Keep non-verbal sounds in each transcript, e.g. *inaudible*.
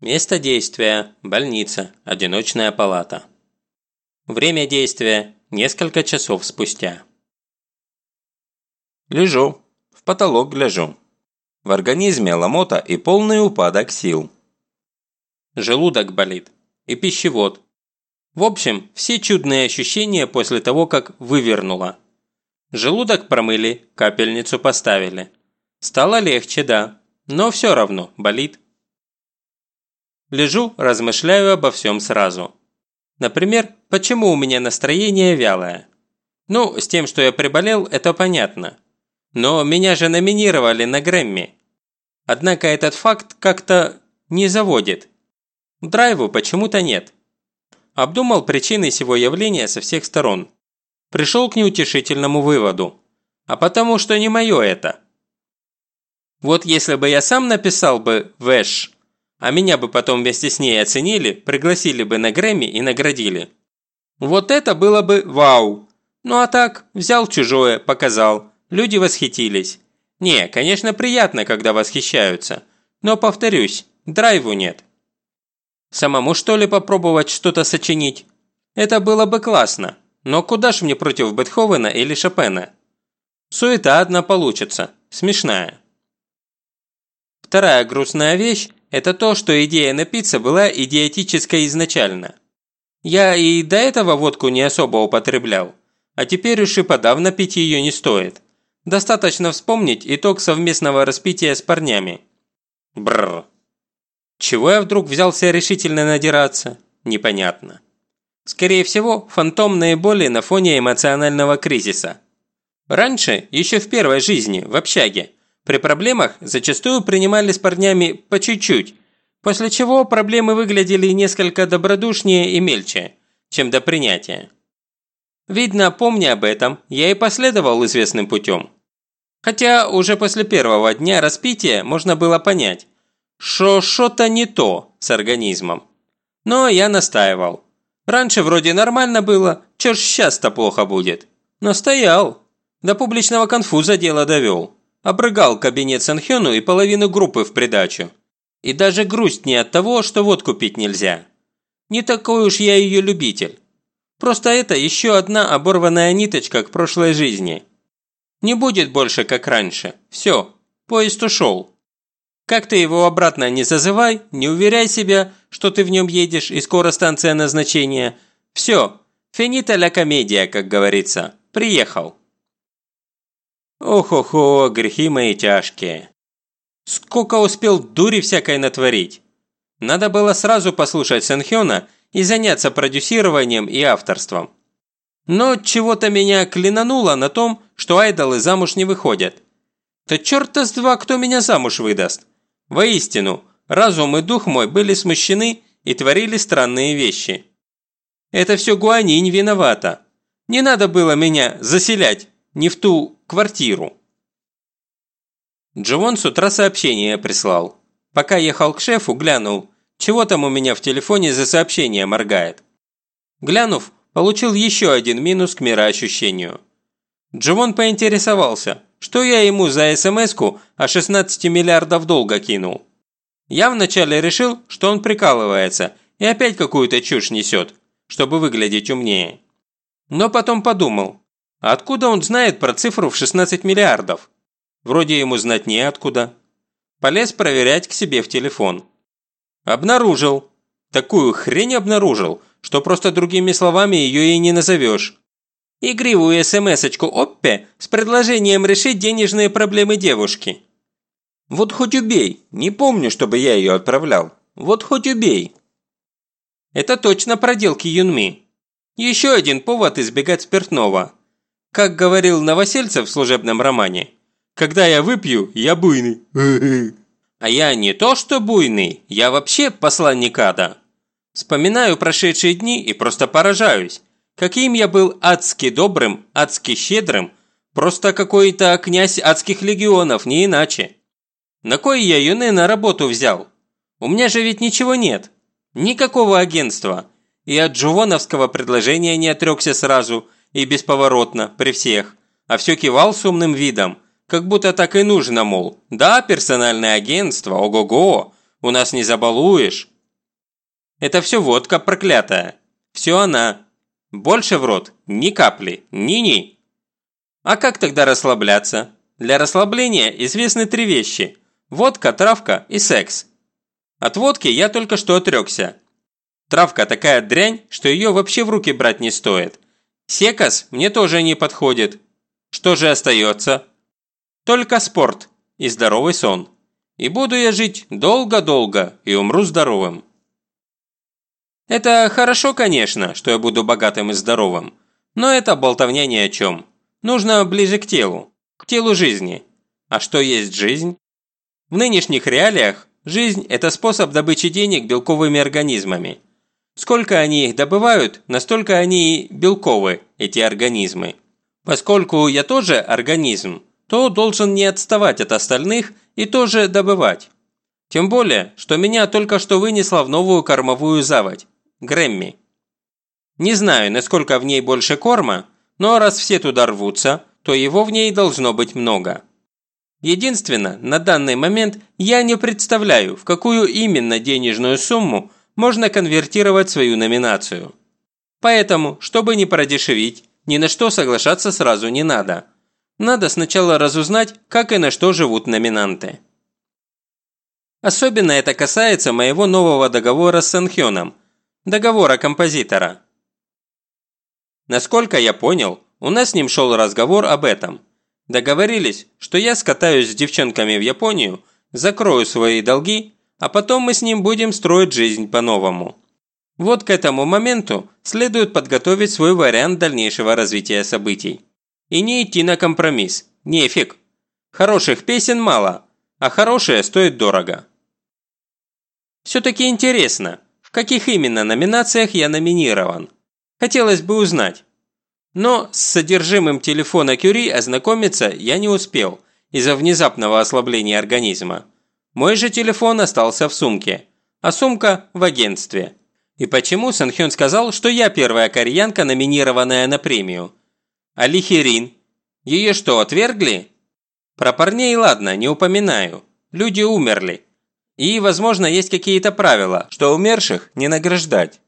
Место действия – больница, одиночная палата. Время действия – несколько часов спустя. Лежу, в потолок гляжу. В организме ломота и полный упадок сил. Желудок болит и пищевод. В общем, все чудные ощущения после того, как вывернуло. Желудок промыли, капельницу поставили. Стало легче, да, но все равно болит. Лежу, размышляю обо всем сразу. Например, почему у меня настроение вялое? Ну, с тем, что я приболел, это понятно. Но меня же номинировали на Грэмми. Однако этот факт как-то не заводит. Драйву почему-то нет. Обдумал причины сего явления со всех сторон. Пришел к неутешительному выводу. А потому что не мое это. Вот если бы я сам написал бы «Вэш», а меня бы потом вместе с ней оценили, пригласили бы на Грэмми и наградили. Вот это было бы вау. Ну а так, взял чужое, показал. Люди восхитились. Не, конечно, приятно, когда восхищаются. Но, повторюсь, драйву нет. Самому что ли попробовать что-то сочинить? Это было бы классно. Но куда ж мне против Бетховена или Шопена? Суета одна получится, смешная. Вторая грустная вещь это то, что идея напиться была идиотической изначально. Я и до этого водку не особо употреблял, а теперь уж и подавно пить ее не стоит. Достаточно вспомнить итог совместного распития с парнями. Бррр. Чего я вдруг взялся решительно надираться? Непонятно. Скорее всего, фантомные боли на фоне эмоционального кризиса. Раньше, еще в первой жизни, в общаге, при проблемах зачастую принимали с парнями по чуть-чуть, после чего проблемы выглядели несколько добродушнее и мельче, чем до принятия. Видно, помня об этом, я и последовал известным путем. Хотя уже после первого дня распития можно было понять, что что-то не то с организмом. Но я настаивал. Раньше вроде нормально было, чё ж сейчас-то плохо будет. Но стоял. До публичного конфуза дело довел. Обрыгал кабинет Санхёну и половину группы в придачу. И даже грусть не от того, что водку пить нельзя. Не такой уж я ее любитель. Просто это еще одна оборванная ниточка к прошлой жизни. Не будет больше, как раньше. Все, поезд ушел. Как ты его обратно не зазывай, не уверяй себя, что ты в нем едешь и скоро станция назначения. Все, финита ля комедия, как говорится. Приехал. Ох-охо, грехи мои тяжкие. Сколько успел дури всякой натворить. Надо было сразу послушать Сэнхёна и заняться продюсированием и авторством. Но чего-то меня клинануло на том, что айдолы замуж не выходят. Да черта с два, кто меня замуж выдаст. Воистину, разум и дух мой были смущены и творили странные вещи. Это все Гуанинь виновата. Не надо было меня заселять не в ту квартиру. Дживон с утра сообщение прислал. Пока ехал к шефу, глянул, чего там у меня в телефоне за сообщение моргает. Глянув, получил еще один минус к мироощущению. Дживон поинтересовался, что я ему за СМС-ку о 16 миллиардов долга кинул. Я вначале решил, что он прикалывается и опять какую-то чушь несет, чтобы выглядеть умнее. Но потом подумал, откуда он знает про цифру в 16 миллиардов? Вроде ему знать неоткуда. Полез проверять к себе в телефон. Обнаружил. Такую хрень обнаружил, что просто другими словами ее и не назовешь. Игривую смс-очку Оппе с предложением решить денежные проблемы девушки. Вот хоть убей, не помню, чтобы я ее отправлял. Вот хоть убей. Это точно проделки Юнми. Еще один повод избегать спиртного. Как говорил Новосельцев в служебном романе, «Когда я выпью, я буйный». *laughs* А я не то что буйный, я вообще посланник ада. Вспоминаю прошедшие дни и просто поражаюсь. Каким я был адски добрым, адски щедрым, просто какой-то князь адских легионов, не иначе. На кой я юны на работу взял? У меня же ведь ничего нет. Никакого агентства. И от джувоновского предложения не отрекся сразу – и бесповоротно, при всех, а все кивал с умным видом, как будто так и нужно, мол, да, персональное агентство, ого-го, У нас не забалуешь. Это все водка проклятая. Все она. Больше в рот ни капли, ни-ни. А как тогда расслабляться? Для расслабления известны три вещи – водка, травка и секс. От водки я только что отрекся. Травка такая дрянь, что ее вообще в руки брать не стоит. Секас мне тоже не подходит. Что же остается? Только спорт и здоровый сон. И буду я жить долго-долго и умру здоровым. Это хорошо, конечно, что я буду богатым и здоровым. Но это болтовня ни о чем. Нужно ближе к телу. К телу жизни. А что есть жизнь? В нынешних реалиях жизнь – это способ добычи денег белковыми организмами. Сколько они их добывают, настолько они и белковы, эти организмы. Поскольку я тоже организм, то должен не отставать от остальных и тоже добывать. Тем более, что меня только что вынесло в новую кормовую заводь – Грэмми. Не знаю, насколько в ней больше корма, но раз все туда рвутся, то его в ней должно быть много. Единственно, на данный момент я не представляю, в какую именно денежную сумму можно конвертировать свою номинацию. Поэтому, чтобы не продешевить, ни на что соглашаться сразу не надо. Надо сначала разузнать, как и на что живут номинанты. Особенно это касается моего нового договора с Санхёном, договора композитора. Насколько я понял, у нас с ним шел разговор об этом. Договорились, что я скатаюсь с девчонками в Японию, закрою свои долги а потом мы с ним будем строить жизнь по-новому. Вот к этому моменту следует подготовить свой вариант дальнейшего развития событий. И не идти на компромисс. Нефиг. Хороших песен мало, а хорошие стоят дорого. Все-таки интересно, в каких именно номинациях я номинирован. Хотелось бы узнать. Но с содержимым телефона Кюри ознакомиться я не успел из-за внезапного ослабления организма. Мой же телефон остался в сумке, а сумка в агентстве. И почему Санхён сказал, что я первая кореянка, номинированная на премию? А Ли Хирин? Ее что, отвергли? Про парней ладно, не упоминаю. Люди умерли. И, возможно, есть какие-то правила, что умерших не награждать.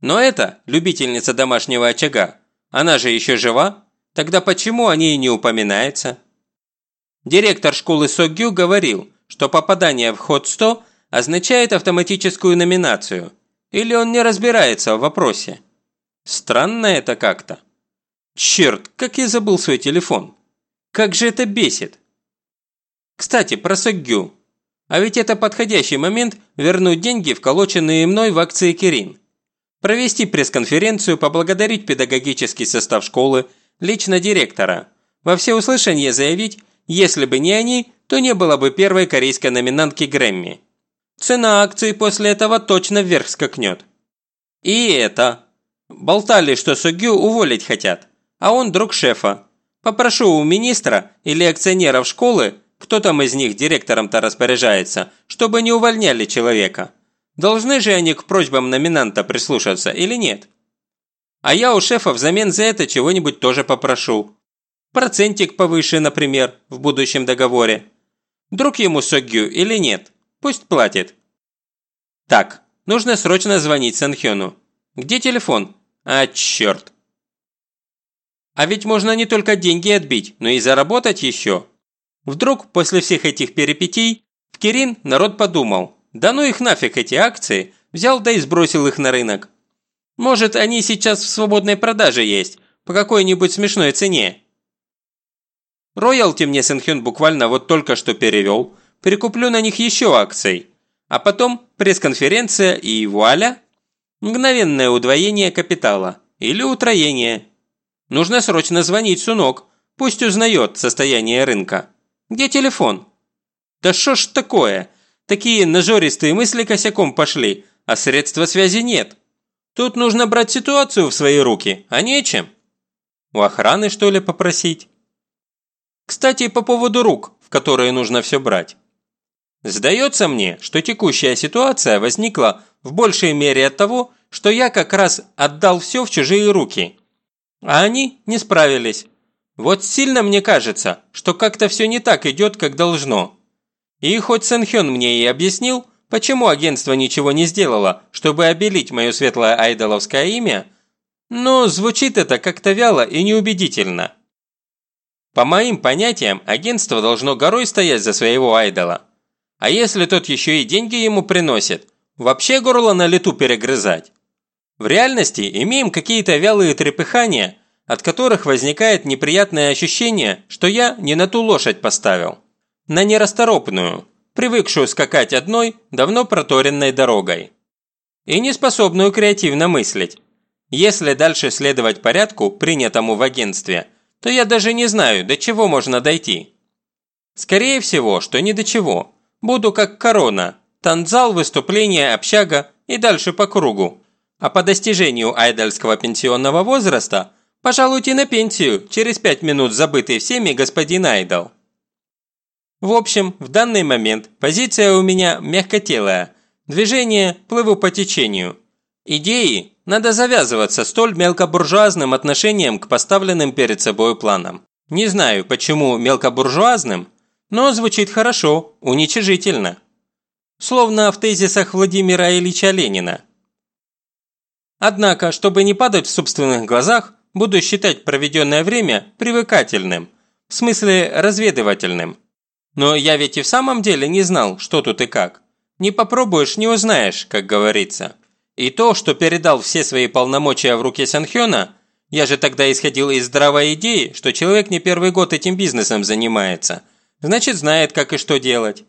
Но это любительница домашнего очага. Она же еще жива? Тогда почему о ней не упоминается? Директор школы Согю говорил, что попадание в ход 100 означает автоматическую номинацию, или он не разбирается в вопросе. Странно это как-то. Черт, как я забыл свой телефон. Как же это бесит. Кстати, про Соггю. А ведь это подходящий момент вернуть деньги, вколоченные мной в акции Кирин. Провести пресс-конференцию, поблагодарить педагогический состав школы, лично директора. Во всеуслышание заявить, если бы не они, то не было бы первой корейской номинантки Грэмми. Цена акций после этого точно вверх скакнет. И это. Болтали, что Сугю уволить хотят, а он друг шефа. Попрошу у министра или акционеров школы, кто там из них директором-то распоряжается, чтобы не увольняли человека. Должны же они к просьбам номинанта прислушаться или нет? А я у шефа взамен за это чего-нибудь тоже попрошу. Процентик повыше, например, в будущем договоре. Друг ему Согю или нет? Пусть платит. Так, нужно срочно звонить Санхёну. Где телефон? А, черт. А ведь можно не только деньги отбить, но и заработать еще. Вдруг после всех этих перипетий в Кирин народ подумал, да ну их нафиг эти акции, взял да и сбросил их на рынок. Может, они сейчас в свободной продаже есть, по какой-нибудь смешной цене. Роялти мне Сэнхён буквально вот только что перевел, перекуплю на них еще акций. А потом пресс-конференция и вуаля! Мгновенное удвоение капитала. Или утроение. Нужно срочно звонить Сунок, пусть узнает состояние рынка. Где телефон? Да что ж такое? Такие нажористые мысли косяком пошли, а средства связи нет. Тут нужно брать ситуацию в свои руки, а нечем. У охраны что ли попросить? Кстати, по поводу рук, в которые нужно все брать. Сдается мне, что текущая ситуация возникла в большей мере от того, что я как раз отдал все в чужие руки. А они не справились. Вот сильно мне кажется, что как-то все не так идет, как должно. И хоть Сэнхён мне и объяснил, почему агентство ничего не сделало, чтобы обелить мое светлое айдоловское имя, но звучит это как-то вяло и неубедительно. По моим понятиям, агентство должно горой стоять за своего айдола. А если тот еще и деньги ему приносит, вообще горло на лету перегрызать. В реальности имеем какие-то вялые трепыхания, от которых возникает неприятное ощущение, что я не на ту лошадь поставил. На нерасторопную, привыкшую скакать одной, давно проторенной дорогой. И не способную креативно мыслить. Если дальше следовать порядку, принятому в агентстве, то я даже не знаю, до чего можно дойти. Скорее всего, что ни до чего. Буду как корона. Танзал, выступление, общага и дальше по кругу. А по достижению айдольского пенсионного возраста пожалуйте на пенсию, через пять минут забытый всеми господин Айдол. В общем, в данный момент позиция у меня мягкотелая. Движение плыву по течению. Идеи надо завязываться столь мелкобуржуазным отношением к поставленным перед собой планам. Не знаю, почему мелкобуржуазным, но звучит хорошо, уничижительно. Словно в тезисах Владимира Ильича Ленина. Однако, чтобы не падать в собственных глазах, буду считать проведенное время привыкательным, в смысле разведывательным. Но я ведь и в самом деле не знал, что тут и как. Не попробуешь, не узнаешь, как говорится. И то, что передал все свои полномочия в руки Санхёна, я же тогда исходил из здравой идеи, что человек не первый год этим бизнесом занимается. Значит, знает, как и что делать.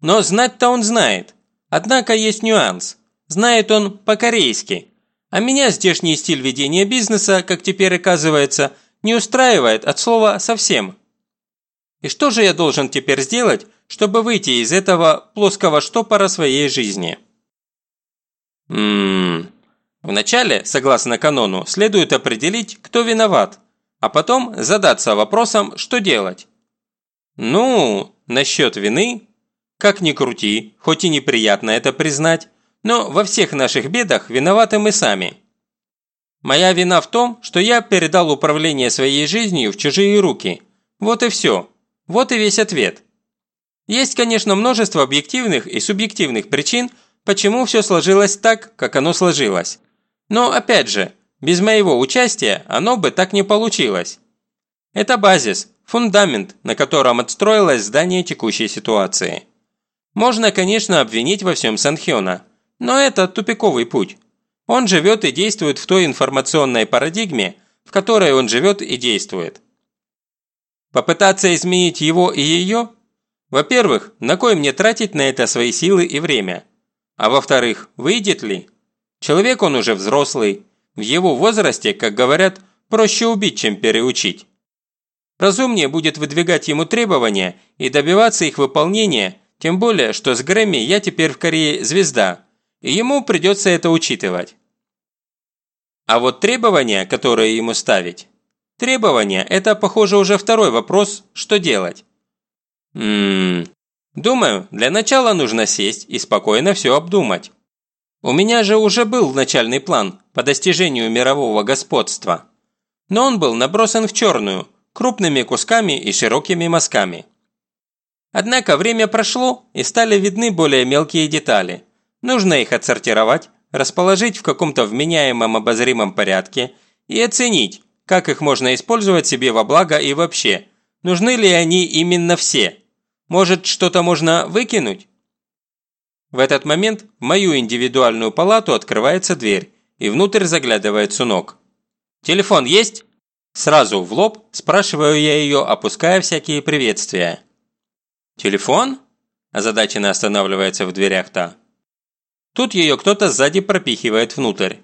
Но знать-то он знает. Однако есть нюанс. Знает он по-корейски. А меня здешний стиль ведения бизнеса, как теперь оказывается, не устраивает от слова «совсем». И что же я должен теперь сделать, чтобы выйти из этого плоского штопора своей жизни? Ммм... Вначале, согласно канону, следует определить, кто виноват, а потом задаться вопросом, что делать. Ну, насчет вины, как ни крути, хоть и неприятно это признать, но во всех наших бедах виноваты мы сами. Моя вина в том, что я передал управление своей жизнью в чужие руки. Вот и все. Вот и весь ответ. Есть, конечно, множество объективных и субъективных причин, почему все сложилось так, как оно сложилось. Но, опять же, без моего участия оно бы так не получилось. Это базис, фундамент, на котором отстроилось здание текущей ситуации. Можно, конечно, обвинить во всем Санхёна, но это тупиковый путь. Он живет и действует в той информационной парадигме, в которой он живет и действует. Попытаться изменить его и ее? Во-первых, на кой мне тратить на это свои силы и время? А во-вторых, выйдет ли? Человек он уже взрослый. В его возрасте, как говорят, проще убить, чем переучить. Разумнее будет выдвигать ему требования и добиваться их выполнения, тем более, что с Грэмми я теперь в Корее звезда, и ему придется это учитывать. А вот требования, которые ему ставить, Требования – это, похоже, уже второй вопрос, что делать. Ммм, думаю, для начала нужно сесть и спокойно все обдумать. У меня же уже был начальный план по достижению мирового господства. Но он был набросан в черную, крупными кусками и широкими мазками. Однако время прошло, и стали видны более мелкие детали. Нужно их отсортировать, расположить в каком-то вменяемом обозримом порядке и оценить, как их можно использовать себе во благо и вообще? Нужны ли они именно все? Может, что-то можно выкинуть? В этот момент в мою индивидуальную палату открывается дверь, и внутрь заглядывает Сунок. «Телефон есть?» Сразу в лоб спрашиваю я ее, опуская всякие приветствия. «Телефон?» Озадаченно останавливается в дверях та. Тут ее кто-то сзади пропихивает внутрь.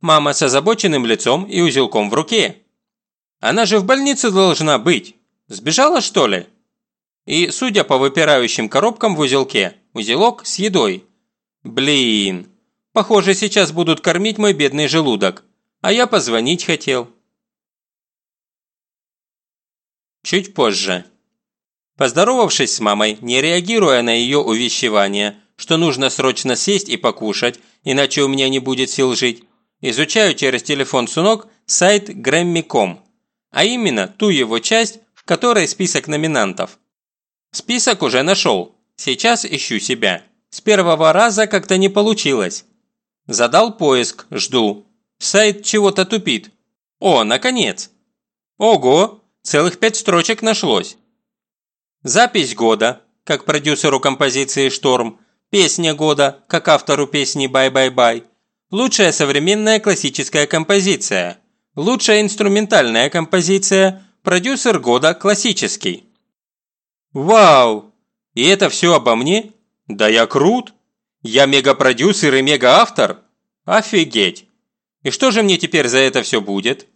Мама с озабоченным лицом и узелком в руке. Она же в больнице должна быть. Сбежала, что ли? И, судя по выпирающим коробкам в узелке, узелок с едой. Блин, похоже, сейчас будут кормить мой бедный желудок. А я позвонить хотел. Чуть позже. Поздоровавшись с мамой, не реагируя на ее увещевание, что нужно срочно сесть и покушать, иначе у меня не будет сил жить, Изучаю через телефон Сунок сайт Grammy.com, а именно ту его часть, в которой список номинантов. Список уже нашел, сейчас ищу себя. С первого раза как-то не получилось. Задал поиск, жду. Сайт чего-то тупит. О, наконец. Ого, целых пять строчек нашлось. Запись года, как продюсеру композиции «Шторм», песня года, как автору песни «Бай-бай-бай», лучшая современная классическая композиция, лучшая инструментальная композиция, продюсер года классический. Вау! И это все обо мне? Да я крут! Я мегапродюсер и мегаавтор? Офигеть! И что же мне теперь за это все будет?